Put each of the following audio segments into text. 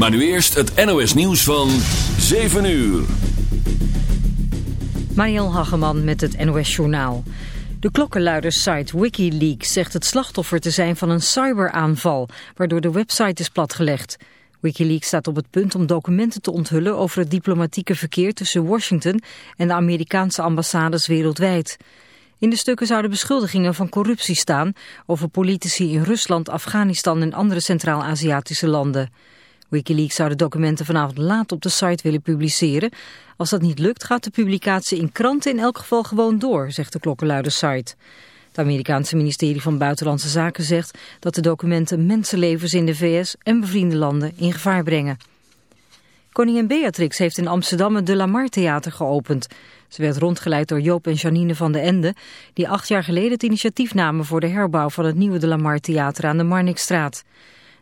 Maar nu eerst het NOS nieuws van 7 uur. Mariel Hageman met het NOS Journaal. De klokkenluidersite Wikileaks zegt het slachtoffer te zijn van een cyberaanval... waardoor de website is platgelegd. Wikileaks staat op het punt om documenten te onthullen over het diplomatieke verkeer tussen Washington en de Amerikaanse ambassades wereldwijd. In de stukken zouden beschuldigingen van corruptie staan over politici in Rusland, Afghanistan en andere Centraal-Aziatische landen. Wikileaks zou de documenten vanavond laat op de site willen publiceren. Als dat niet lukt gaat de publicatie in kranten in elk geval gewoon door, zegt de klokkenluidersite. Het Amerikaanse ministerie van Buitenlandse Zaken zegt dat de documenten mensenlevens in de VS en bevriende landen in gevaar brengen. Koningin Beatrix heeft in Amsterdam het De Lamar Theater geopend. Ze werd rondgeleid door Joop en Janine van de Ende, die acht jaar geleden het initiatief namen voor de herbouw van het nieuwe De Lamar Theater aan de Marnixstraat.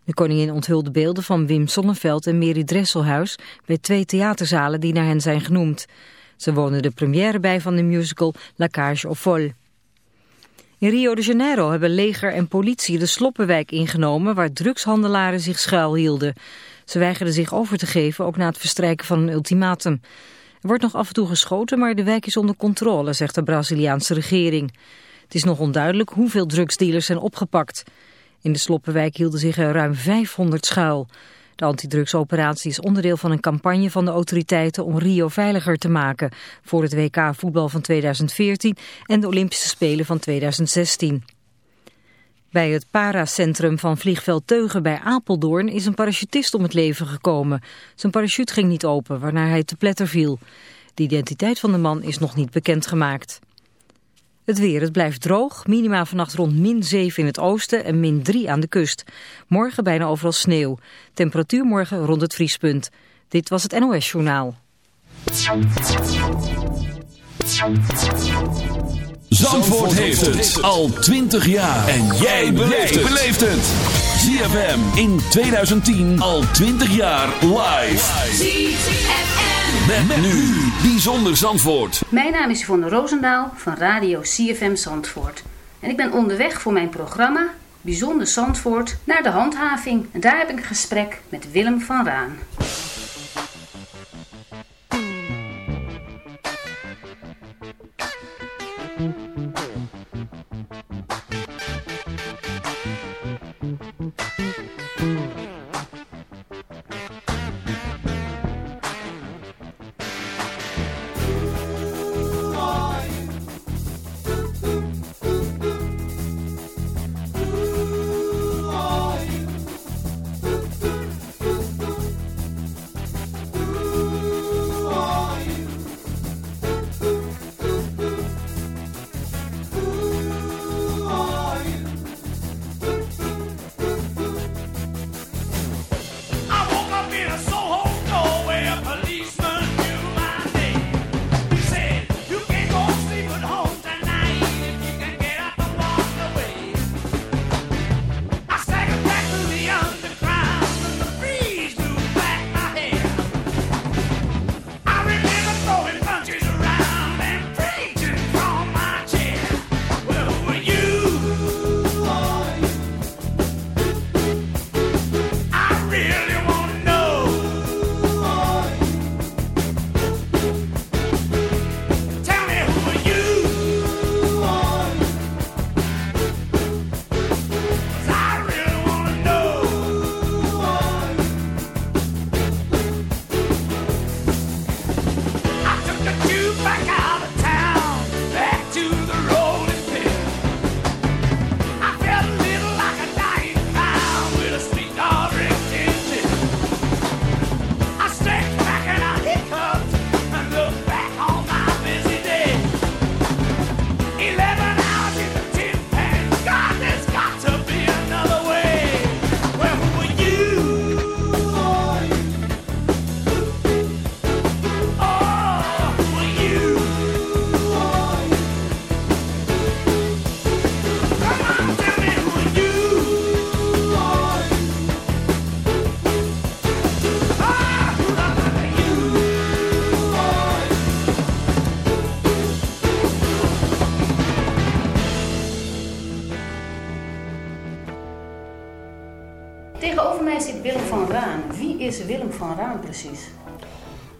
De koningin onthulde beelden van Wim Sonneveld en Mary Dresselhuis bij twee theaterzalen die naar hen zijn genoemd. Ze wonen de première bij van de musical La Cage aux Folles. In Rio de Janeiro hebben leger en politie de Sloppenwijk ingenomen waar drugshandelaren zich schuilhielden. Ze weigerden zich over te geven, ook na het verstrijken van een ultimatum. Er wordt nog af en toe geschoten, maar de wijk is onder controle, zegt de Braziliaanse regering. Het is nog onduidelijk hoeveel drugsdealers zijn opgepakt. In de Sloppenwijk hielden zich er ruim 500 schuil. De antidrugsoperatie is onderdeel van een campagne van de autoriteiten om Rio veiliger te maken voor het WK voetbal van 2014 en de Olympische Spelen van 2016. Bij het paracentrum van vliegveld Teugen bij Apeldoorn is een parachutist om het leven gekomen. Zijn parachute ging niet open, waarna hij te pletter viel. De identiteit van de man is nog niet bekendgemaakt. Het weer, het blijft droog. Minima vannacht rond min 7 in het oosten en min 3 aan de kust. Morgen bijna overal sneeuw. Temperatuur morgen rond het vriespunt. Dit was het NOS Journaal. Zandvoort heeft het al 20 jaar. En jij beleeft het. ZFM in 2010 al 20 jaar live. Met, nu Bijzonder Zandvoort. Mijn naam is Yvonne Roosendaal van Radio CFM Zandvoort. En ik ben onderweg voor mijn programma Bijzonder Zandvoort naar de handhaving. En daar heb ik een gesprek met Willem van Raan.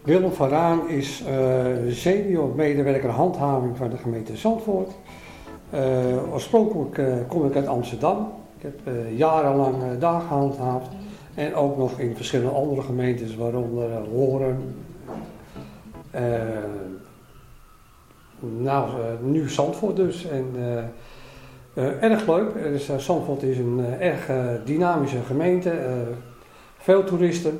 Willem van Raan is eh, senior medewerker handhaving van de gemeente Zandvoort. Eh, oorspronkelijk eh, kom ik uit Amsterdam. Ik heb jarenlang daar gehandhaafd. En ook nog in verschillende andere gemeentes, waaronder Horen. Nou, nu Zandvoort dus. En, erg leuk. Eh, Zandvoort is een erg dynamische gemeente. veel toeristen.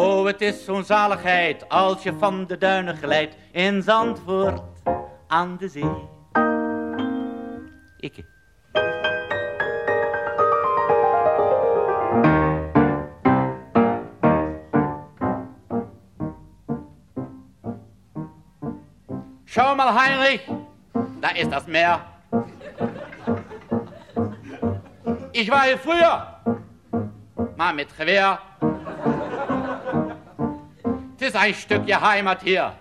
Oh, het is zo'n zaligheid als je van de duinen glijdt in Zandvoort aan de zee. Ikke. Schau mal, Heinrich, da ist das Meer. Ich war hier früher, mal mit Gewehr. Es ist ein Stückchen Heimat hier.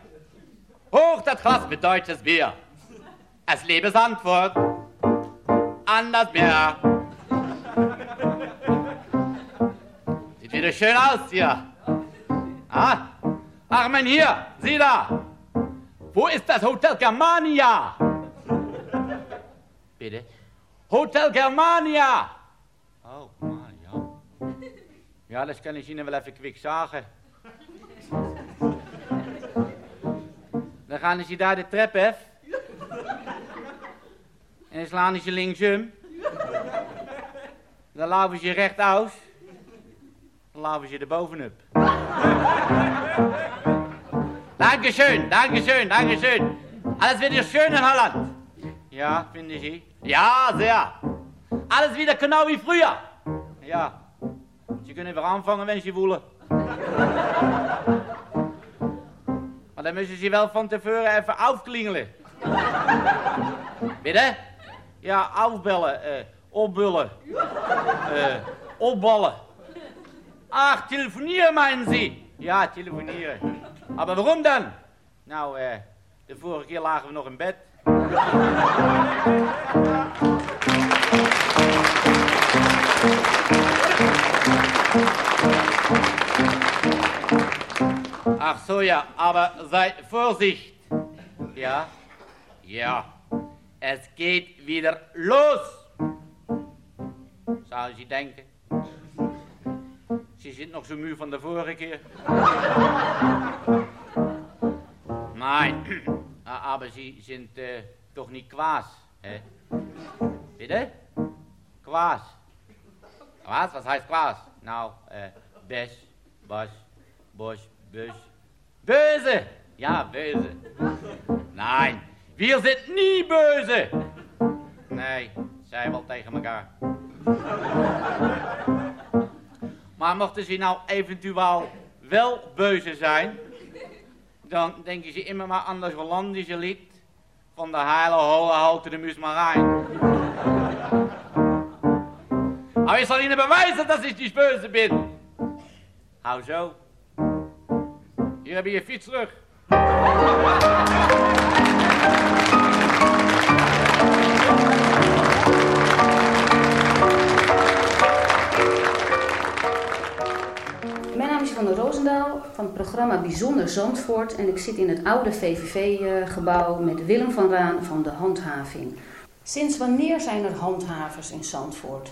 Hoch das Glas mit deutsches Bier. Es lebe Sandfurt an das Meer. Sieht wieder schön aus hier. Ah, ach, mein hier, sieh da. Wo ist das Hotel Germania? Bitte? Hotel Germania! Oh, maar ja. Ja, dat kan ik Ihnen wel even kwik Dan gaan ze daar de trap af. En dan slaan ze linksum. Dan laven ze recht. Dan laven ze er bovenop. Dankeschön, Dankeschön, Dankeschön. Alles wieder schön in Holland. Ja, finde Sie? Ja, sehr. Alles wieder genau wie früher. Ja. Sie können weer anfangen, wenn Sie willen. Dan müssen Sie wel van tevoren even afklingelen. Bitte? Ja, afbellen, eh, opbullen, eh, opballen. Ach, telefonieren meinen Sie? Ja, telefonieren. Maar waarom dan? Nou, eh, de vorige keer lagen we nog in bed. Ach so, ja, aber sei Vorsicht. Ja? Ja. Es geht wieder los. Zou je denken? Ze zit nog zo muur van de vorige keer. Nein, Ah, aber Sie sind äh, doch nicht Quas, hä? Bitte? Quas. Was? Was heißt Quas? Nou, äh, Bes, Bas, Bosch, Bös. Böse! Ja, böse. Nein, wir sind nie böse. Nee, zij wel tegen elkaar. Maar mochten ze nou eventueel wel beuze zijn, dan denken ze immer maar aan dat Hollandische lied van de heile holle houten de Musmarijn. Maar ik zal Ihnen bewijzen dat ik niet böse ben. Hou zo. Hier heb je fiets terug. Mijn naam is Yvonne Roosendaal van het programma Bijzonder Zandvoort en ik zit in het oude VVV-gebouw met Willem van Raan van de Handhaving. Sinds wanneer zijn er handhavers in Zandvoort?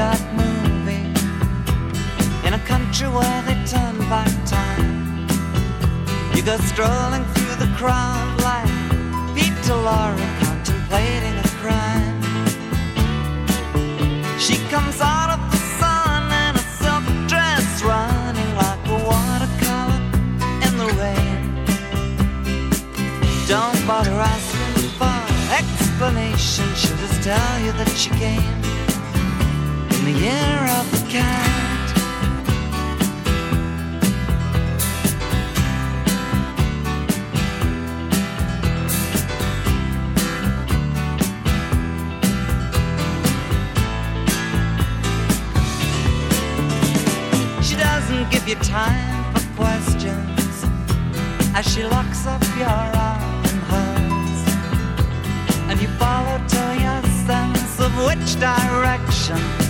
Bogart movie In a country where they turn back time. You go strolling through the crowd like Peter Laura contemplating a crime. She comes out of the sun in a silk dress Running like a watercolor in the rain. Don't bother asking for explanation. She'll just tell you that she came the year of the cat. She doesn't give you time for questions as she locks up your arm in hers. And you follow till your sense of which direction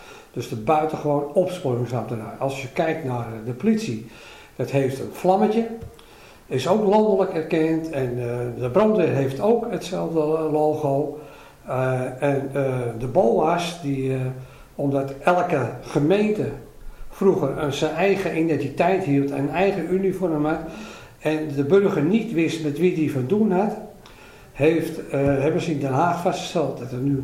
Dus de buitengewoon opsporingsambtenaar. Als je kijkt naar de politie, dat heeft een vlammetje. Is ook landelijk erkend. En eh, de brandweer heeft ook hetzelfde logo. Eh, en eh, de BOA's, die, eh, omdat elke gemeente vroeger een zijn eigen identiteit hield, een eigen uniform had, en de burger niet wist met wie die van doen had, heeft, eh, hebben ze in Den Haag vastgesteld dat er nu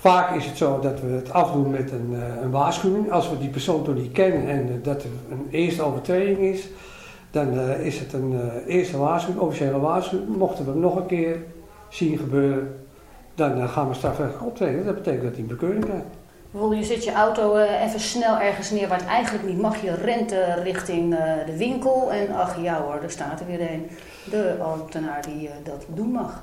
vaak is het zo dat we het afdoen met een, eh, een waarschuwing. Als we die persoon toch niet kennen en eh, dat er een eerste overtreding is, dan eh, is het een eerste waarschuwing, officiële waarschuwing. Mochten we hem nog een keer zien gebeuren, dan gaan we strafrechtelijk optreden. Dat betekent dat hij een bekeuring krijgt. Bijvoorbeeld, je zet je auto even snel ergens neer waar het eigenlijk niet mag. Je rent richting de winkel en ach ja hoor, er staat er weer een. De ambtenaar die dat doen mag.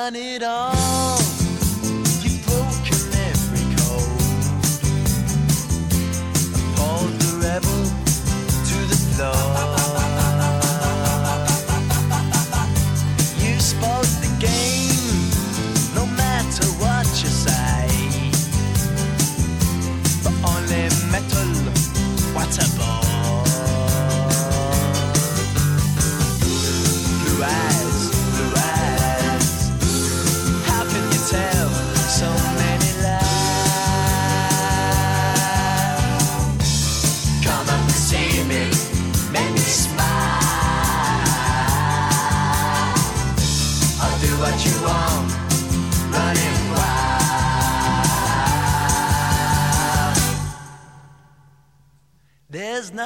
Done it all.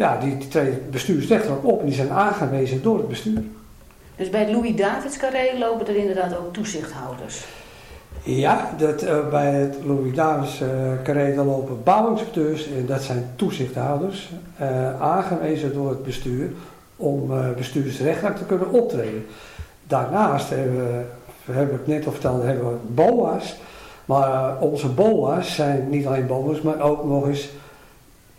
Ja, die, die treden bestuursrechtelijk op en die zijn aangewezen door het bestuur. Dus bij het Louis Davids Carré lopen er inderdaad ook toezichthouders. Ja, dat, eh, bij het Louis Davids eh carré daar lopen bouwinspecteurs en dat zijn toezichthouders, eh, aangewezen door het bestuur om bestuursrechtelijk te kunnen optreden. Daarnaast hebben we, hebben het net al verteld, hebben we BOA's. Maar onze BOA's zijn niet alleen BOA's, maar ook nog eens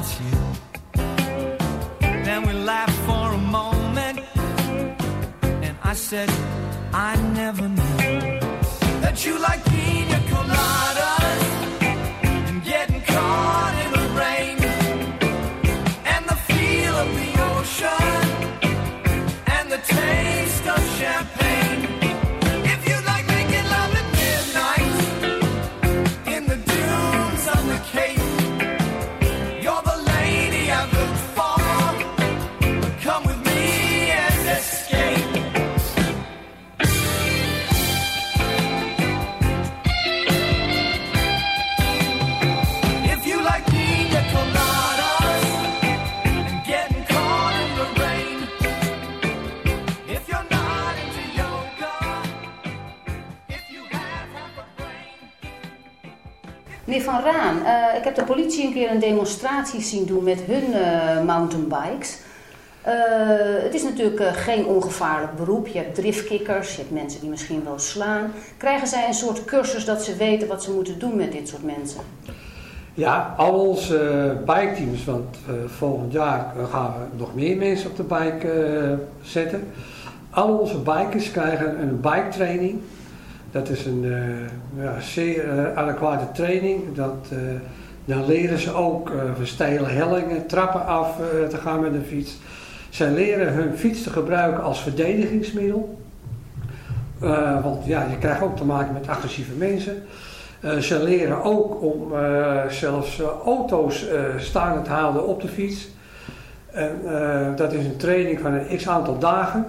Said, Oh, een demonstratie zien doen met hun eh, mountainbikes. Eh, het is natuurlijk eh, geen ongevaarlijk beroep. Je hebt driftkikkers, je hebt mensen die misschien wel slaan. Krijgen zij een soort cursus dat ze weten wat ze moeten doen met dit soort mensen? Ja, al onze biketeams, want volgend jaar gaan we nog meer mensen op de bike zetten. Al onze bikers krijgen een bike training. Dat is een ja, zeer adequate training. Dat, dan leren ze ook eh van steile hellingen, trappen af eh, te gaan met een fiets. Zij leren hun fiets te gebruiken als verdedigingsmiddel. Eh, want ja, je krijgt ook te maken met agressieve mensen. Eh, ze leren ook om eh, zelfs eh, auto's eh, staande te houden op de fiets. En, eh, dat is een training van een x aantal dagen.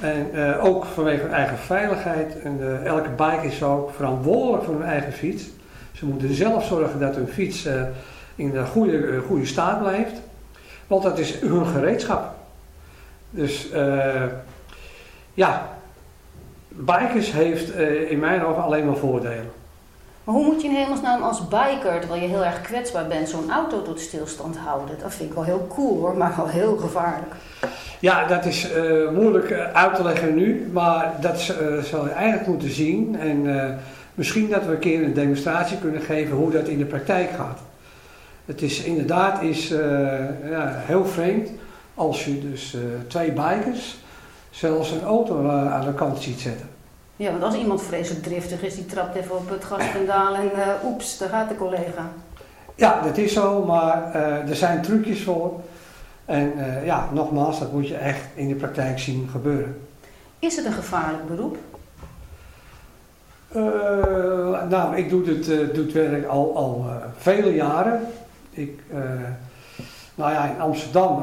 En eh, ook vanwege hun eigen veiligheid. En, eh, elke bike is ook verantwoordelijk voor hun eigen fiets. Ze moeten zelf zorgen dat hun fiets eh, in een goede, eh, goede staat blijft. Want dat is hun gereedschap. Dus eh, ja, bikers heeft in mijn ogen alleen maar voordelen. Maar hoe moet je in hemelsnaam als biker, terwijl je heel erg kwetsbaar bent, zo'n auto tot stilstand houden? Dat vind ik wel heel cool hoor, maar wel heel gevaarlijk. Ja, dat is moeilijk uit te leggen nu, maar dat eh, zou je eigenlijk moeten zien. En misschien dat we een keer een demonstratie kunnen geven hoe dat in de praktijk gaat. Het is inderdaad is, eh, ja, heel vreemd als je dus eh, twee bikers zelfs een auto eh, aan de kant ziet zetten. Ja, want als iemand vreselijk driftig is, die trapt even op het gaspedaal en oeps, daar gaat de collega. Ja, dat is zo, maar er zijn trucjes voor. En ja, nogmaals, dat moet je echt in de praktijk zien gebeuren. Is het een gevaarlijk beroep? Eh, nou, ik eh, doe het werk al, al eh, vele jaren. Ik, nou ja, in Amsterdam,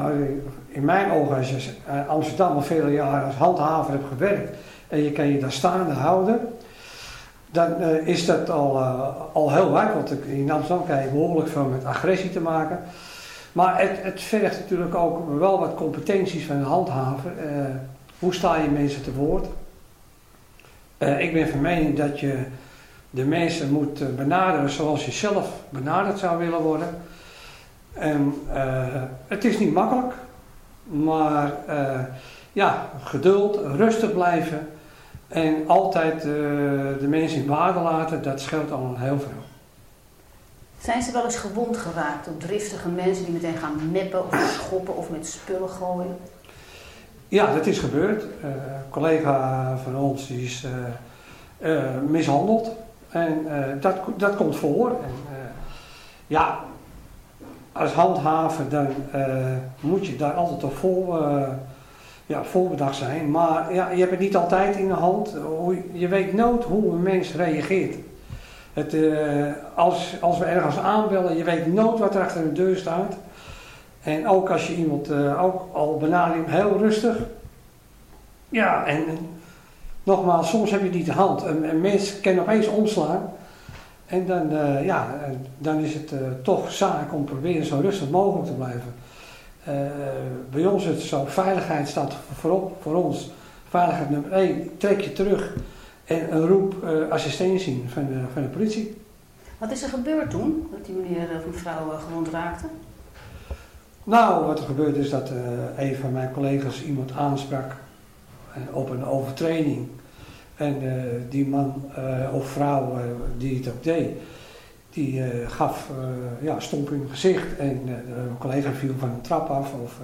in mijn ogen, als je Amsterdam al vele jaren als handhaver hebt gewerkt en je kan je daar staande houden, dan is dat al, al heel wat. Want in Amsterdam krijg je behoorlijk veel met agressie te maken. Maar het, het vergt natuurlijk ook wel wat competenties van een handhaver. Hoe sta je mensen te woord? Eh, ik ben van mening dat je de mensen moet eh, benaderen zoals je zelf benaderd zou willen worden. En eh, het is niet makkelijk, maar ja, geduld, rustig blijven en altijd de mensen in waarde laten, dat scheelt al heel veel. Zijn ze wel eens gewond geraakt door driftige mensen die meteen gaan meppen of schoppen of met spullen gooien? Ja, dat is gebeurd. Eh, een collega van ons is eh, eh, mishandeld. En dat, dat komt voor. En, ja, als handhaver dan moet je daar altijd op vol, ja, voorbedacht zijn. Maar ja, je hebt het niet altijd in de hand. Je weet nooit hoe een mens reageert. Het, als, als we ergens aanbellen, je weet nooit wat er achter de deur staat. En ook als je iemand eh, ook al benadert, heel rustig. Ja, en, en nogmaals, soms heb je niet de hand. Een, een mens kan opeens omslaan. En dan, eh, ja, en dan is het eh, toch zaak om proberen zo rustig mogelijk te blijven. Eh, bij ons is het zo, veiligheid staat voorop voor ons. Veiligheid nummer één, trek je terug en een roep eh, assistentie van de, van de politie. Wat is er gebeurd toen, dat die meneer of mevrouw eh, gewond raakte? Nou, wat er gebeurde is dat eh, een van mijn collega's iemand aansprak eh, op een overtreding. En eh, die man of vrouw die het ook deed, die gaf ja, stomp in het gezicht. En een collega viel van een trap af. Of,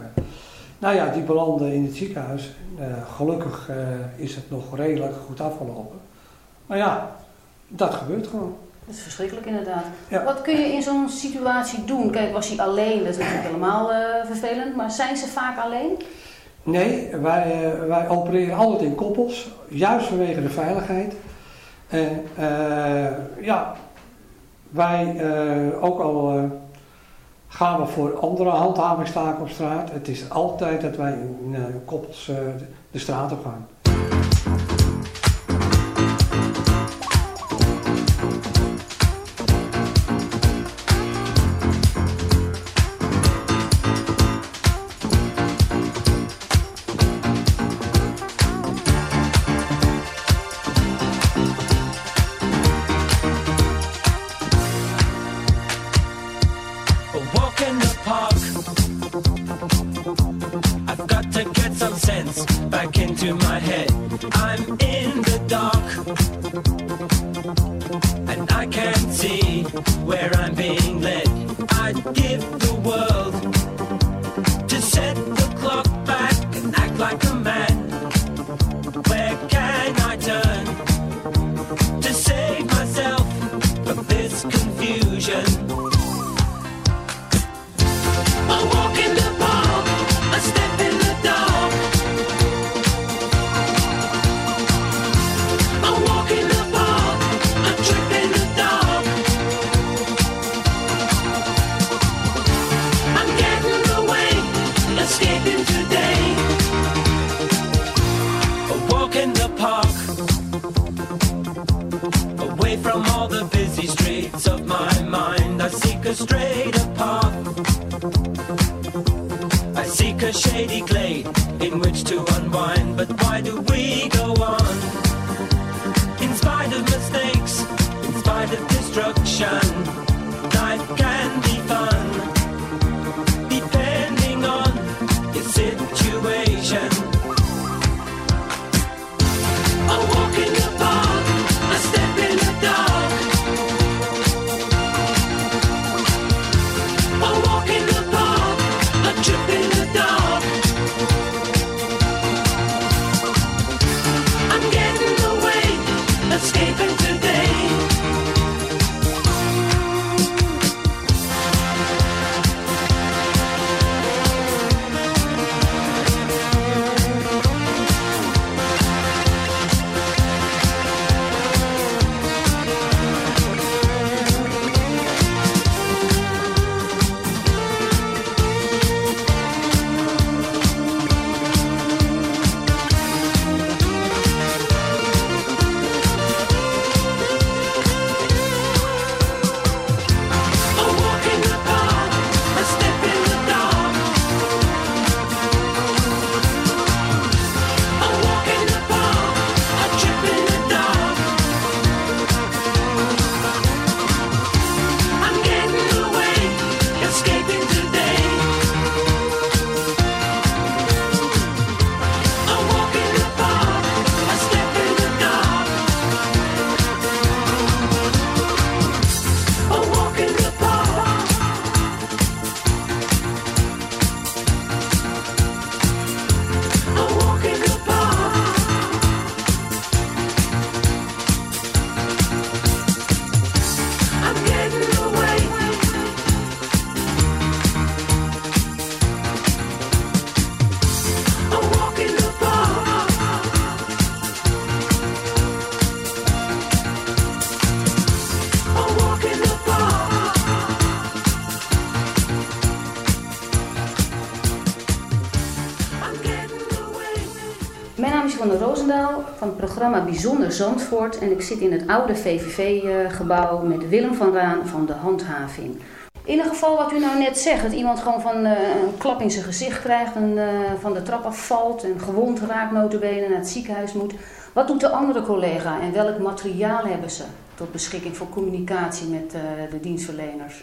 Nou ja, die belanden in het ziekenhuis. Gelukkig is het nog redelijk goed afgelopen. Maar ja, dat gebeurt gewoon. Dat is verschrikkelijk inderdaad. Ja. Wat kun je in zo'n situatie doen? Kijk, was hij alleen? Dat is natuurlijk helemaal eh, vervelend. Maar zijn ze vaak alleen? Nee, wij, eh, wij opereren altijd in koppels, juist vanwege de veiligheid. En eh, ja, wij ook al gaan we voor andere handhavingstaken op straat. Het is altijd dat wij in koppels de straat op gaan. Programma Bijzonder Zandvoort. En ik zit in het oude VVV-gebouw met Willem van Raan van de handhaving. In een geval wat u nou net zegt, dat iemand gewoon van eh, een klap in zijn gezicht krijgt en eh, van de trap afvalt en gewond raakt notabene naar het ziekenhuis moet. Wat doet de andere collega en welk materiaal hebben ze tot beschikking voor communicatie met eh, de dienstverleners?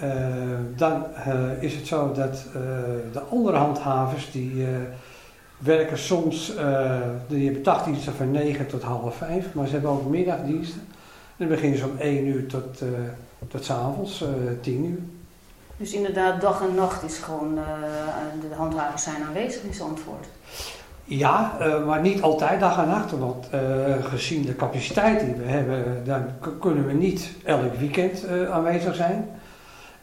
Eh, dan eh, is het zo dat eh, de andere handhavers die werken soms, die hebben dagdiensten van 9 tot half 5, maar ze hebben ook middagdiensten. En dan beginnen ze om 1 uur tot, tot 's avonds, eh 10 uur. Dus inderdaad, dag en nacht is gewoon, de handhavers zijn aanwezig in Zandvoort. Ja, maar niet altijd dag en nacht, want gezien de capaciteit die we hebben, dan kunnen we niet elk weekend aanwezig zijn.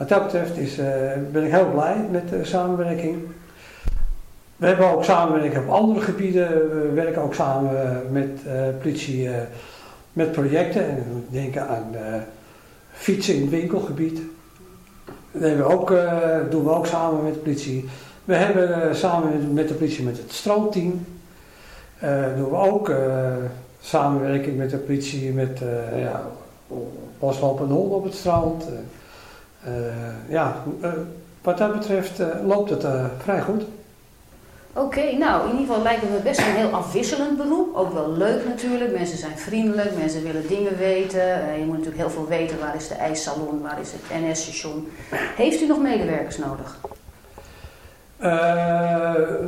Wat dat betreft is, eh, ben ik heel blij met de samenwerking. We hebben ook samenwerking op andere gebieden. We werken ook samen met eh, politie eh, met projecten. En we denken aan fietsen in het winkelgebied. Dat doen we ook samen met de politie. We hebben samen met- de politie met het stroomteam. eh doen we ook samenwerking met de politie met eh ja, loslopende honden op het strand. Eh, ja, eh, wat dat betreft eh, loopt het vrij goed. Oké, nou in ieder geval lijkt het me best een heel afwisselend beroep. Ook wel leuk natuurlijk. Mensen zijn vriendelijk, mensen willen dingen weten. Je moet natuurlijk heel veel weten. Waar is de ijssalon, waar is het NS-station? Heeft u nog medewerkers nodig?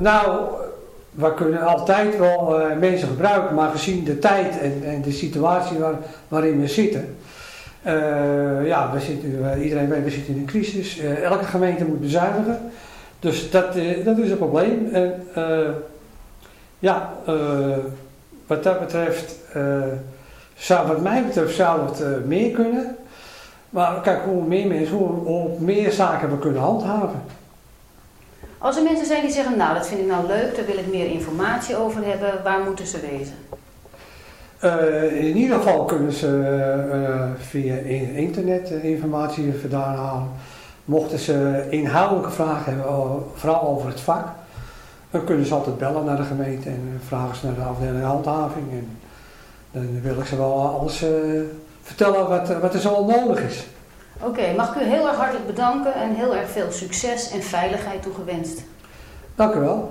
Nou, we kunnen altijd wel mensen gebruiken, maar gezien de tijd en, en de situatie waar, waarin we zitten. Eh, ja, we zitten, eh, iedereen weet, we zitten in een crisis. Eh, elke gemeente moet bezuinigen. Dus dat, dat is een probleem. En ja, wat dat betreft, zou, wat mij betreft, zou het meer kunnen. Maar kijk, hoe meer mensen, hoe, meer zaken we kunnen handhaven. Als er mensen zijn die zeggen, nou dat vind ik nou leuk, daar wil ik meer informatie over hebben, waar moeten ze wezen? Eh, in ieder geval kunnen ze eh, via in- internet eh, informatie vandaan halen. Mochten ze inhoudelijke vragen hebben, vooral over het vak, dan kunnen ze altijd bellen naar de gemeente en vragen ze naar de afdeling handhaving. En dan wil ik ze wel alles vertellen wat, wat er zo nodig is. Oké, mag ik u heel erg hartelijk bedanken en heel erg veel succes en veiligheid toegewenst. Dank u wel.